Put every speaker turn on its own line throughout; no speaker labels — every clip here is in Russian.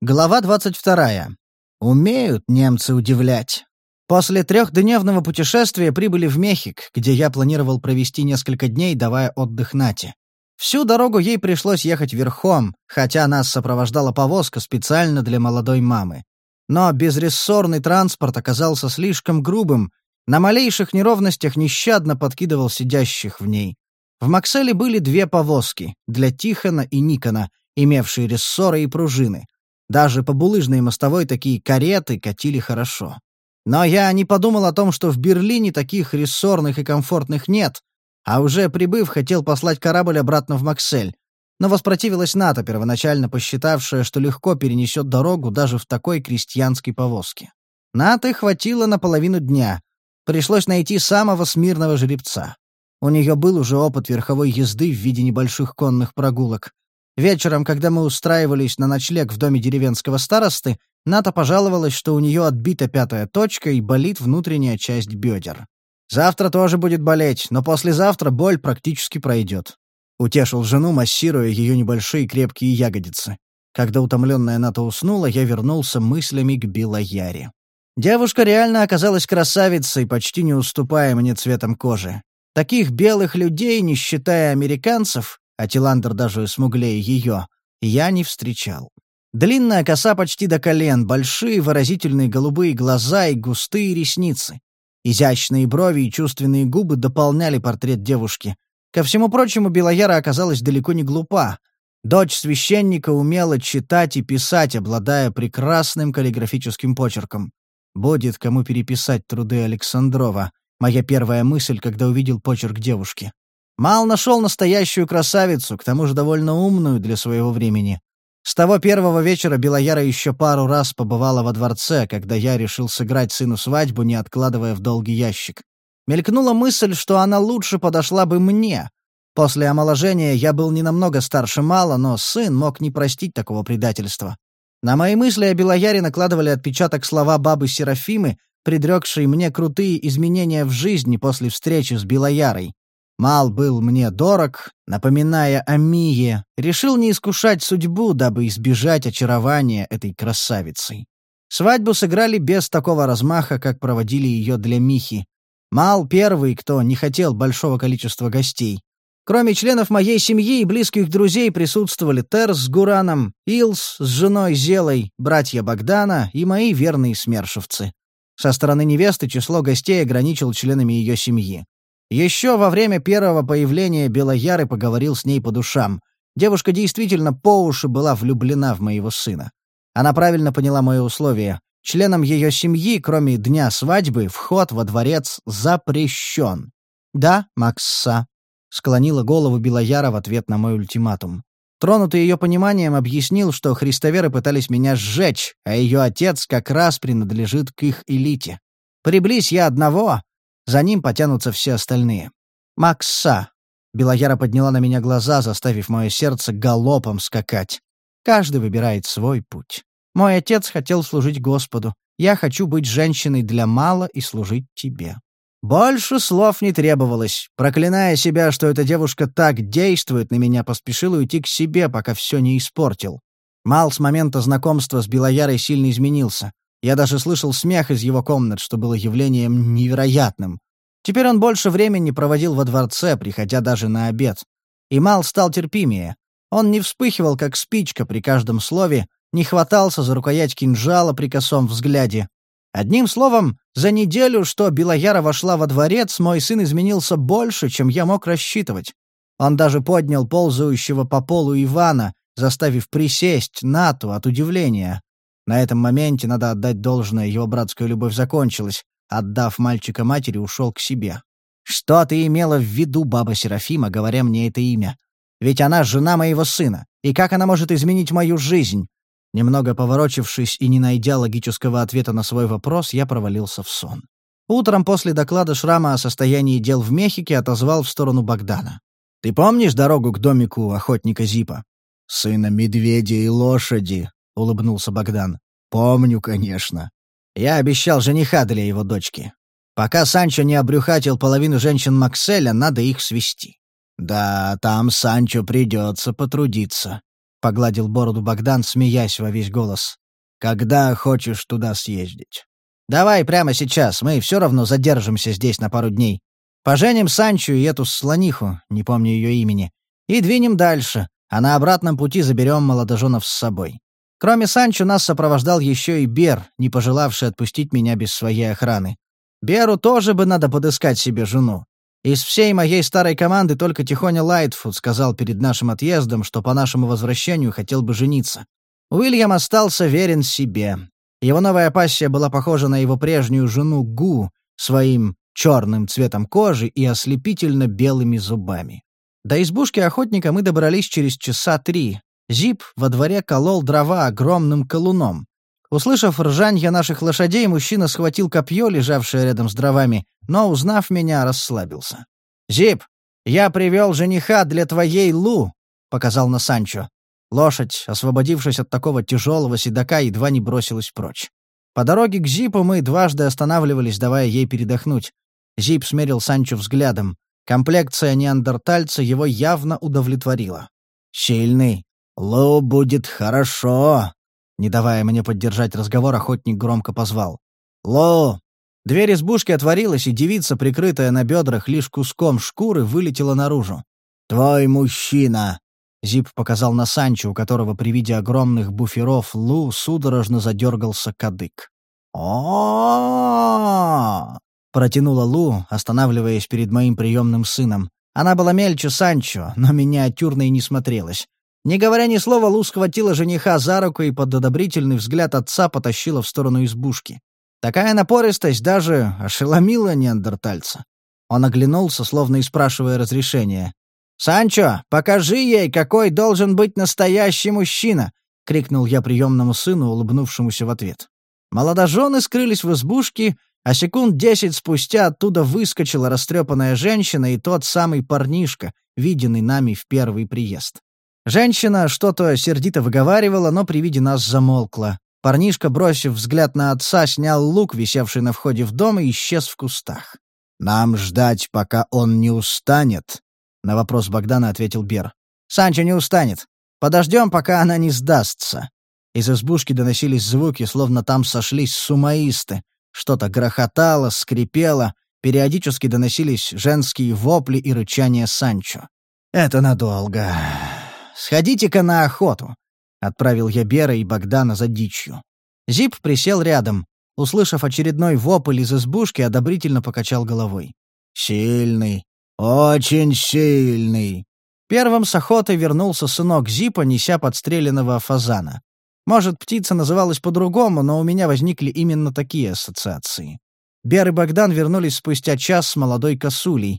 Глава 22. Умеют немцы удивлять. После трехдневного путешествия прибыли в Мехик, где я планировал провести несколько дней, давая отдых Нате. Всю дорогу ей пришлось ехать верхом, хотя нас сопровождала повозка специально для молодой мамы. Но безрессорный транспорт оказался слишком грубым, на малейших неровностях нещадно подкидывал сидящих в ней. В Макселе были две повозки, для Тихона и Никона, имевшие рессоры и пружины — даже по булыжной мостовой такие кареты катили хорошо. Но я не подумал о том, что в Берлине таких рессорных и комфортных нет, а уже прибыв, хотел послать корабль обратно в Максель. Но воспротивилась НАТО, первоначально посчитавшая, что легко перенесет дорогу даже в такой крестьянской повозке. НАТО хватило на половину дня. Пришлось найти самого смирного жеребца. У нее был уже опыт верховой езды в виде небольших конных прогулок. Вечером, когда мы устраивались на ночлег в доме деревенского старосты, Ната пожаловалась, что у нее отбита пятая точка и болит внутренняя часть бедер. «Завтра тоже будет болеть, но послезавтра боль практически пройдет», — утешил жену, массируя ее небольшие крепкие ягодицы. Когда утомленная Ната уснула, я вернулся мыслями к Белояре. Девушка реально оказалась красавицей, почти не уступая мне цветом кожи. Таких белых людей, не считая американцев, а Тиландер даже смуглее ее, я не встречал. Длинная коса почти до колен, большие выразительные голубые глаза и густые ресницы. Изящные брови и чувственные губы дополняли портрет девушки. Ко всему прочему, Белояра оказалась далеко не глупа. Дочь священника умела читать и писать, обладая прекрасным каллиграфическим почерком. Будет кому переписать труды Александрова. Моя первая мысль, когда увидел почерк девушки. Мал нашел настоящую красавицу, к тому же довольно умную для своего времени. С того первого вечера Белояра еще пару раз побывала во дворце, когда я решил сыграть сыну свадьбу, не откладывая в долгий ящик. Мелькнула мысль, что она лучше подошла бы мне. После омоложения я был не намного старше Мала, но сын мог не простить такого предательства. На мои мысли о Белояре накладывали отпечаток слова бабы Серафимы, предрекшей мне крутые изменения в жизни после встречи с Белоярой. Мал был мне дорог, напоминая о Мие, решил не искушать судьбу, дабы избежать очарования этой красавицей. Свадьбу сыграли без такого размаха, как проводили ее для Михи. Мал первый, кто не хотел большого количества гостей. Кроме членов моей семьи и близких друзей присутствовали Терс с Гураном, Илс с женой Зелой, братья Богдана и мои верные смершевцы. Со стороны невесты число гостей ограничил членами ее семьи. Еще во время первого появления Белояры поговорил с ней по душам. Девушка действительно по уши была влюблена в моего сына. Она правильно поняла мое условие. Членам ее семьи, кроме дня свадьбы, вход во дворец запрещен. «Да, Макса», — склонила голову Белояра в ответ на мой ультиматум. Тронутый ее пониманием, объяснил, что христоверы пытались меня сжечь, а ее отец как раз принадлежит к их элите. Приблизь я одного, за ним потянутся все остальные. «Макса!» Белояра подняла на меня глаза, заставив мое сердце галопом скакать. Каждый выбирает свой путь. Мой отец хотел служить Господу. Я хочу быть женщиной для мала и служить тебе. Больше слов не требовалось. Проклиная себя, что эта девушка так действует на меня, поспешил уйти к себе, пока все не испортил. Мал с момента знакомства с Белоярой сильно изменился. Я даже слышал смех из его комнат, что было явлением невероятным. Теперь он больше времени проводил во дворце, приходя даже на обед. И Мал стал терпимее. Он не вспыхивал, как спичка при каждом слове, не хватался за рукоять кинжала при косом взгляде. Одним словом, за неделю, что Белояра вошла во дворец, мой сын изменился больше, чем я мог рассчитывать. Он даже поднял ползающего по полу Ивана, заставив присесть Нату от удивления. На этом моменте, надо отдать должное, его братская любовь закончилась. Отдав мальчика матери, ушел к себе. «Что ты имела в виду, баба Серафима, говоря мне это имя? Ведь она жена моего сына. И как она может изменить мою жизнь?» Немного поворочившись и не найдя логического ответа на свой вопрос, я провалился в сон. Утром после доклада Шрама о состоянии дел в Мехике отозвал в сторону Богдана. «Ты помнишь дорогу к домику охотника Зипа?» «Сына медведя и лошади», — улыбнулся Богдан. «Помню, конечно. Я обещал жениха для его дочки. Пока Санчо не обрюхатил половину женщин Макселя, надо их свести. Да, там Санчо придется потрудиться. — погладил бороду Богдан, смеясь во весь голос. «Когда хочешь туда съездить?» «Давай прямо сейчас, мы все равно задержимся здесь на пару дней. Поженим Санчу и эту слониху, не помню ее имени, и двинем дальше, а на обратном пути заберем молодоженов с собой. Кроме Санчо нас сопровождал еще и Бер, не пожелавший отпустить меня без своей охраны. Беру тоже бы надо подыскать себе жену. Из всей моей старой команды только Тихоня Лайтфуд сказал перед нашим отъездом, что по нашему возвращению хотел бы жениться. Уильям остался верен себе. Его новая пассия была похожа на его прежнюю жену Гу своим черным цветом кожи и ослепительно белыми зубами. До избушки охотника мы добрались через часа три. Зип во дворе колол дрова огромным колуном. Услышав ржанье наших лошадей, мужчина схватил копье, лежавшее рядом с дровами, но, узнав меня, расслабился. «Зип, я привел жениха для твоей Лу», — показал на Санчо. Лошадь, освободившись от такого тяжелого седока, едва не бросилась прочь. По дороге к Зипу мы дважды останавливались, давая ей передохнуть. Зип смерил Санчо взглядом. Комплекция неандертальца его явно удовлетворила. «Сильный. Лу будет хорошо», не давая мне поддержать разговор, охотник громко позвал. «Ло!» Дверь избушки отворилась, и девица, прикрытая на бедрах лишь куском шкуры, вылетела наружу. «Твой мужчина!» Зип показал на Санчо, у которого при виде огромных буферов Лу судорожно задергался кадык. о протянула Лу, останавливаясь перед моим приемным сыном. Она была мельче Санчо, но миниатюрной не смотрелась. Не говоря ни слова, Лу схватила жениха за руку и под одобрительный взгляд отца потащила в сторону избушки. Такая напористость даже ошеломила неандертальца. Он оглянулся, словно и спрашивая разрешения. «Санчо, покажи ей, какой должен быть настоящий мужчина!» — крикнул я приемному сыну, улыбнувшемуся в ответ. Молодожены скрылись в избушке, а секунд десять спустя оттуда выскочила растрепанная женщина и тот самый парнишка, виденный нами в первый приезд. Женщина что-то сердито выговаривала, но при виде нас замолкла. Парнишка, бросив взгляд на отца, снял лук, висевший на входе в дом, и исчез в кустах. «Нам ждать, пока он не устанет?» — на вопрос Богдана ответил Бер. «Санчо не устанет. Подождем, пока она не сдастся». Из избушки доносились звуки, словно там сошлись сумаисты. Что-то грохотало, скрипело, периодически доносились женские вопли и рычания Санчо. «Это надолго», Сходите-ка на охоту», — отправил я Бера и Богдана за дичью. Зип присел рядом. Услышав очередной вопль из избушки, одобрительно покачал головой. «Сильный, очень сильный». Первым с охоты вернулся сынок Зипа, неся подстреленного фазана. Может, птица называлась по-другому, но у меня возникли именно такие ассоциации. Бер и Богдан вернулись спустя час с молодой косулей.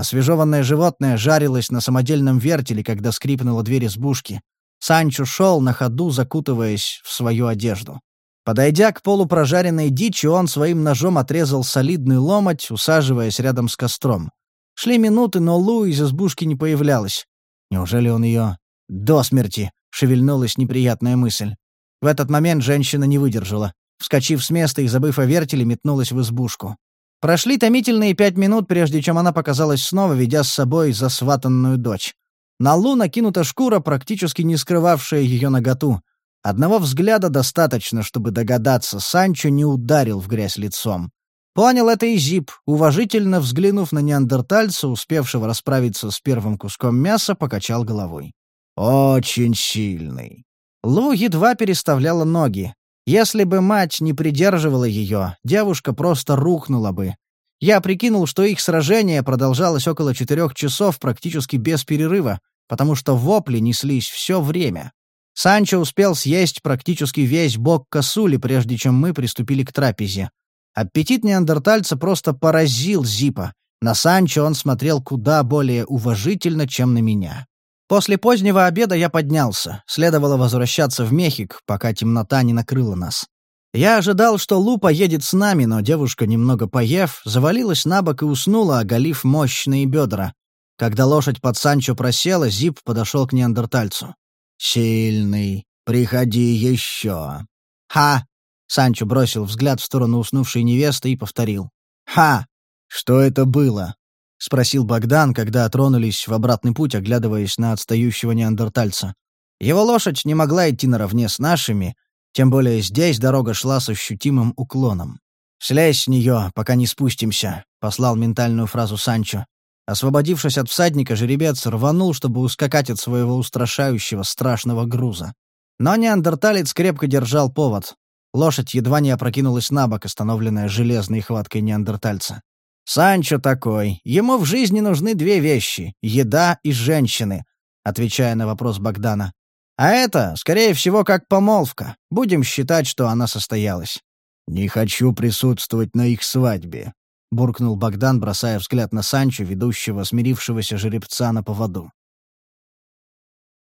Освежеванное животное жарилось на самодельном вертеле, когда скрипнула дверь избушки. Санчо шел на ходу, закутываясь в свою одежду. Подойдя к полупрожаренной дичи, он своим ножом отрезал солидный ломоть, усаживаясь рядом с костром. Шли минуты, но Лу из избушки не появлялась. Неужели он ее... До смерти, шевельнулась неприятная мысль. В этот момент женщина не выдержала. Вскочив с места и забыв о вертеле, метнулась в избушку. Прошли томительные пять минут, прежде чем она показалась снова, ведя с собой засватанную дочь. На Лу накинута шкура, практически не скрывавшая ее наготу. Одного взгляда достаточно, чтобы догадаться, Санчо не ударил в грязь лицом. Понял это и Зип, уважительно взглянув на неандертальца, успевшего расправиться с первым куском мяса, покачал головой. «Очень сильный». Лу едва переставляла ноги. Если бы мать не придерживала ее, девушка просто рухнула бы. Я прикинул, что их сражение продолжалось около четырех часов практически без перерыва, потому что вопли неслись все время. Санчо успел съесть практически весь бок косули, прежде чем мы приступили к трапезе. Аппетит неандертальца просто поразил Зипа. На Санчо он смотрел куда более уважительно, чем на меня. После позднего обеда я поднялся. Следовало возвращаться в Мехик, пока темнота не накрыла нас. Я ожидал, что Лу поедет с нами, но девушка, немного поев, завалилась на бок и уснула, оголив мощные бедра. Когда лошадь под Санчо просела, Зип подошел к неандертальцу. «Сильный, приходи еще». «Ха!» — Санчо бросил взгляд в сторону уснувшей невесты и повторил. «Ха!» «Что это было?» — спросил Богдан, когда тронулись в обратный путь, оглядываясь на отстающего неандертальца. Его лошадь не могла идти наравне с нашими, тем более здесь дорога шла с ощутимым уклоном. «Слезь с нее, пока не спустимся», — послал ментальную фразу Санчо. Освободившись от всадника, жеребец рванул, чтобы ускакать от своего устрашающего, страшного груза. Но неандерталец крепко держал повод. Лошадь едва не опрокинулась на бок, остановленная железной хваткой неандертальца. «Санчо такой. Ему в жизни нужны две вещи — еда и женщины», — отвечая на вопрос Богдана. «А это, скорее всего, как помолвка. Будем считать, что она состоялась».
«Не хочу присутствовать на их свадьбе», — буркнул Богдан, бросая взгляд на Санчо, ведущего смирившегося жеребца на поводу.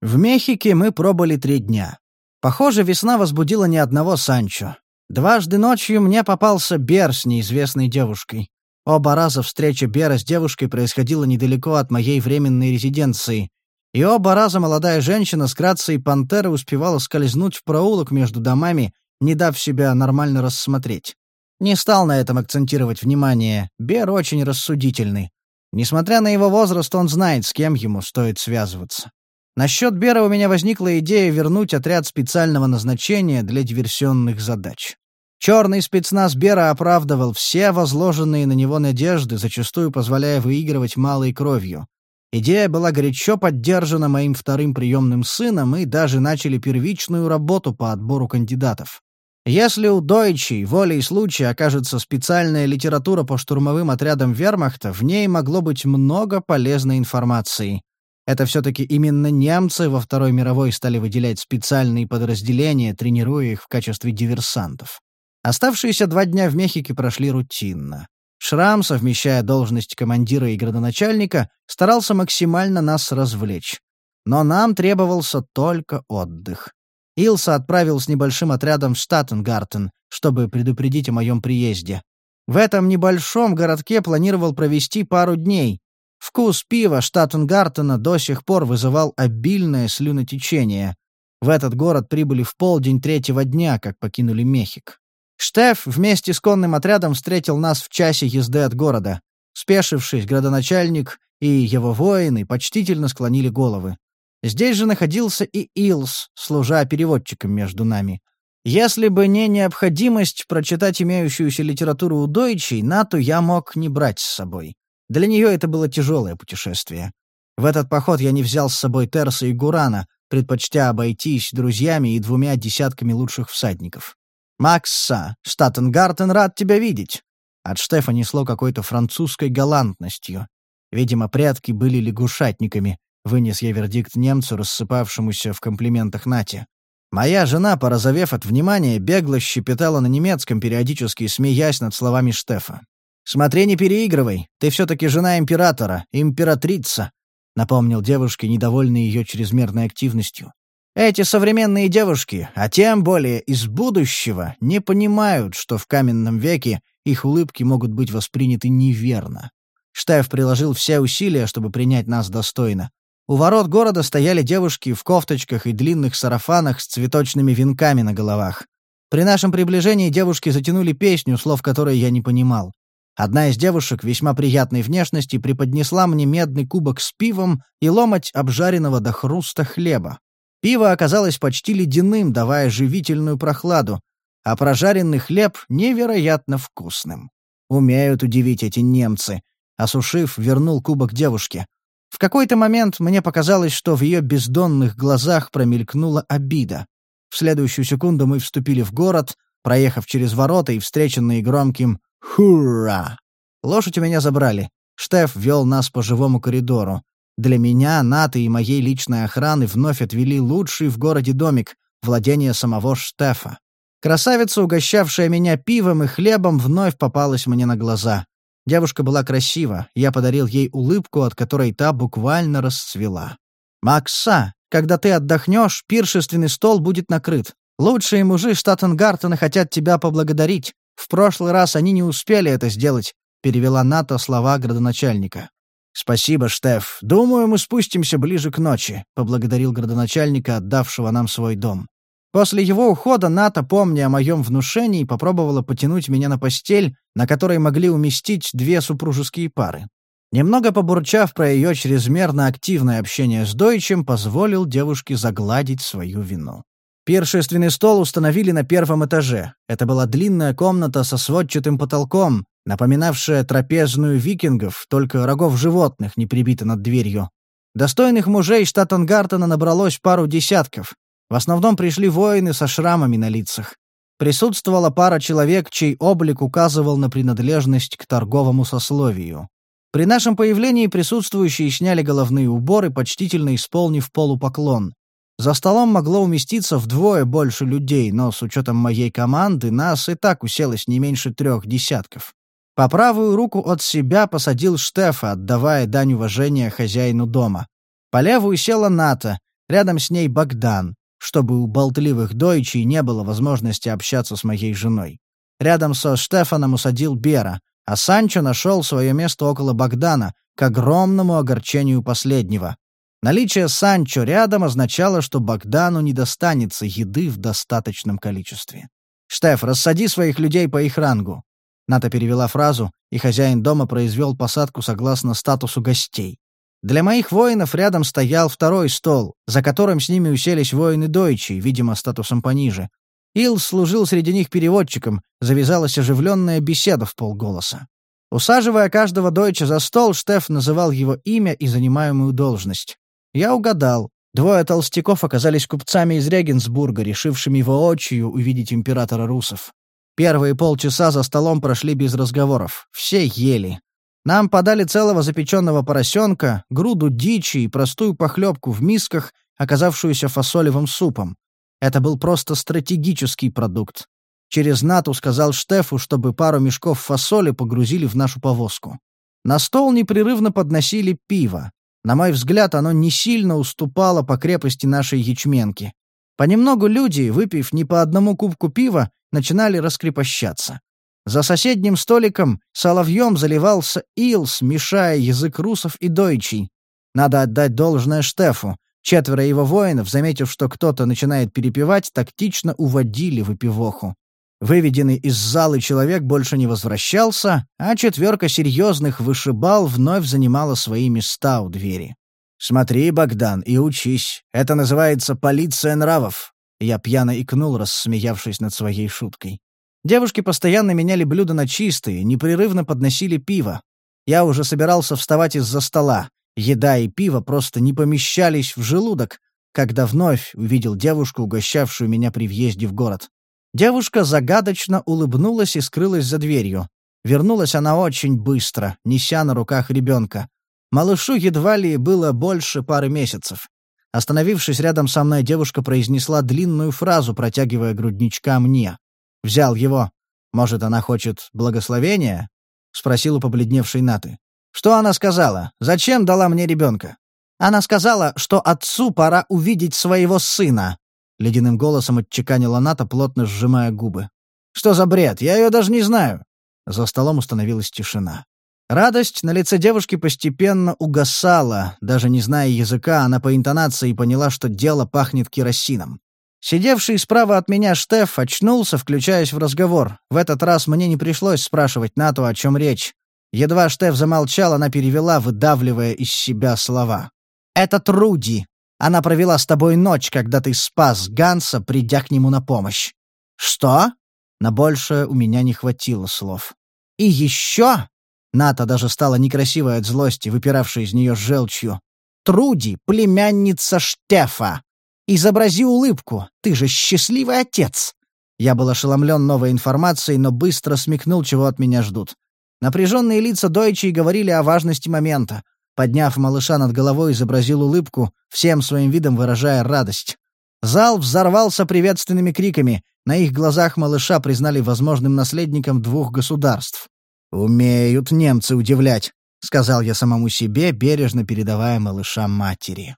В Мехике мы пробыли три дня. Похоже, весна возбудила ни одного Санчо. Дважды ночью мне попался Бер с неизвестной девушкой. Оба раза встреча Бера с девушкой происходила недалеко от моей временной резиденции, и оба раза молодая женщина с грацией пантеры успевала скользнуть в проулок между домами, не дав себя нормально рассмотреть. Не стал на этом акцентировать внимание, Бер очень рассудительный. Несмотря на его возраст, он знает, с кем ему стоит связываться. Насчет Бера у меня возникла идея вернуть отряд специального назначения для диверсионных задач. Черный спецназ Бера оправдывал все возложенные на него надежды, зачастую позволяя выигрывать малой кровью. Идея была горячо поддержана моим вторым приемным сыном, и даже начали первичную работу по отбору кандидатов. Если у Дойчей волей случая окажется специальная литература по штурмовым отрядам вермахта, в ней могло быть много полезной информации. Это все-таки именно немцы во Второй мировой стали выделять специальные подразделения, тренируя их в качестве диверсантов. Оставшиеся два дня в Мехике прошли рутинно. Шрам, совмещая должность командира и градоначальника, старался максимально нас развлечь. Но нам требовался только отдых. Илса отправил с небольшим отрядом в Штаттенгартен, чтобы предупредить о моем приезде. В этом небольшом городке планировал провести пару дней, Вкус пива Штаттенгартена до сих пор вызывал обильное слюнотечение. В этот город прибыли в полдень третьего дня, как покинули Мехик. Штеф вместе с конным отрядом встретил нас в часе езды от города. Спешившись, градоначальник и его воины почтительно склонили головы. Здесь же находился и Илс, служа переводчиком между нами. Если бы не необходимость прочитать имеющуюся литературу у Дойчей, НАТО я мог не брать с собой. Для нее это было тяжелое путешествие. В этот поход я не взял с собой Терса и Гурана, предпочтя обойтись друзьями и двумя десятками лучших всадников. «Макса, Штаттенгартен рад тебя видеть!» От Штефа несло какой-то французской галантностью. Видимо, предки были лягушатниками, вынес я вердикт немцу, рассыпавшемуся в комплиментах Нате. Моя жена, порозовев от внимания, бегло щепетала на немецком, периодически смеясь над словами Штефа. «Смотри, не переигрывай. Ты все-таки жена императора, императрица», — напомнил девушке, недовольный ее чрезмерной активностью. «Эти современные девушки, а тем более из будущего, не понимают, что в каменном веке их улыбки могут быть восприняты неверно». Штаев приложил все усилия, чтобы принять нас достойно. У ворот города стояли девушки в кофточках и длинных сарафанах с цветочными венками на головах. При нашем приближении девушки затянули песню, слов которой я не понимал. Одна из девушек весьма приятной внешности преподнесла мне медный кубок с пивом и ломоть обжаренного до хруста хлеба. Пиво оказалось почти ледяным, давая живительную прохладу, а прожаренный хлеб невероятно вкусным. Умеют удивить эти немцы. Осушив, вернул кубок девушке. В какой-то момент мне показалось, что в ее бездонных глазах промелькнула обида. В следующую секунду мы вступили в город, проехав через ворота и встреченные громким Хура! Лошадь у меня забрали. Штеф вел нас по живому коридору. Для меня, Наты и моей личной охраны вновь отвели лучший в городе домик, владение самого Штефа. Красавица, угощавшая меня пивом и хлебом, вновь попалась мне на глаза. Девушка была красива, я подарил ей улыбку, от которой та буквально расцвела. «Макса, когда ты отдохнешь, пиршественный стол будет накрыт. Лучшие мужи Штаттенгартена хотят тебя поблагодарить. В прошлый раз они не успели это сделать», — перевела Ната слова градоначальника. «Спасибо, Штеф. Думаю, мы спустимся ближе к ночи», — поблагодарил градоначальника, отдавшего нам свой дом. После его ухода Ната, помня о моем внушении, попробовала потянуть меня на постель, на которой могли уместить две супружеские пары. Немного побурчав про ее чрезмерно активное общение с Дойчем, позволил девушке загладить свою вину. Пиршественный стол установили на первом этаже. Это была длинная комната со сводчатым потолком, напоминавшая трапезную викингов, только рогов животных не прибито над дверью. Достойных мужей Штаттенгартена набралось пару десятков. В основном пришли воины со шрамами на лицах. Присутствовала пара человек, чей облик указывал на принадлежность к торговому сословию. При нашем появлении присутствующие сняли головные уборы, почтительно исполнив полупоклон. За столом могло уместиться вдвое больше людей, но с учетом моей команды нас и так уселось не меньше трех десятков. По правую руку от себя посадил Штефа, отдавая дань уважения хозяину дома. По левую села Ната, рядом с ней Богдан, чтобы у болтливых дойчей не было возможности общаться с моей женой. Рядом со Штефаном усадил Бера, а Санчо нашел свое место около Богдана, к огромному огорчению последнего. Наличие Санчо рядом означало, что Богдану не достанется еды в достаточном количестве. «Штеф, рассади своих людей по их рангу». Ната перевела фразу, и хозяин дома произвел посадку согласно статусу гостей. Для моих воинов рядом стоял второй стол, за которым с ними уселись воины Дойчи, видимо, статусом пониже. Ил служил среди них переводчиком, завязалась оживленная беседа в полголоса. Усаживая каждого Дойча за стол, Штеф называл его имя и занимаемую должность. Я угадал. Двое толстяков оказались купцами из Регенсбурга, решившими воочию увидеть императора русов. Первые полчаса за столом прошли без разговоров. Все ели. Нам подали целого запеченного поросенка, груду дичи и простую похлебку в мисках, оказавшуюся фасолевым супом. Это был просто стратегический продукт. Через Нату сказал Штефу, чтобы пару мешков фасоли погрузили в нашу повозку. На стол непрерывно подносили пиво. На мой взгляд, оно не сильно уступало по крепости нашей ячменки. Понемногу люди, выпив не по одному кубку пива, начинали раскрепощаться. За соседним столиком соловьем заливался ил, смешая язык русов и дойчий. Надо отдать должное Штефу. Четверо его воинов, заметив, что кто-то начинает перепевать, тактично уводили выпивоху. Выведенный из залы человек больше не возвращался, а четверка серьезных вышибал вновь занимала свои места у двери. «Смотри, Богдан, и учись. Это называется полиция нравов». Я пьяно икнул, рассмеявшись над своей шуткой. Девушки постоянно меняли блюда на чистые, непрерывно подносили пиво. Я уже собирался вставать из-за стола. Еда и пиво просто не помещались в желудок, когда вновь увидел девушку, угощавшую меня при въезде в город. Девушка загадочно улыбнулась и скрылась за дверью. Вернулась она очень быстро, неся на руках ребенка. Малышу едва ли было больше пары месяцев. Остановившись рядом со мной, девушка произнесла длинную фразу, протягивая грудничка мне. Взял его. «Может, она хочет благословения?» — спросил у побледневшей Наты. «Что она сказала? Зачем дала мне ребенка?» «Она сказала, что отцу пора увидеть своего сына», — ледяным голосом отчеканила Ната, плотно сжимая губы. «Что за бред? Я ее даже не знаю». За столом установилась тишина. Радость на лице девушки постепенно угасала. Даже не зная языка, она по интонации поняла, что дело пахнет керосином. Сидевший справа от меня Штеф очнулся, включаясь в разговор. В этот раз мне не пришлось спрашивать Нату, о чем речь. Едва Штеф замолчал, она перевела, выдавливая из себя слова. «Это Труди. Она провела с тобой ночь, когда ты спас Ганса, придя к нему на помощь». «Что?» На большее у меня не хватило слов. «И еще?» Ната даже стала некрасивой от злости, выпиравшей из нее желчью. «Труди, племянница Штефа! Изобрази улыбку, ты же счастливый отец!» Я был ошеломлен новой информацией, но быстро смекнул, чего от меня ждут. Напряженные лица Дойчи говорили о важности момента. Подняв малыша над головой, изобразил улыбку, всем своим видом выражая радость. Зал взорвался приветственными криками. На их глазах малыша признали возможным наследником двух государств. «Умеют немцы удивлять», — сказал я самому себе, бережно передавая малыша матери.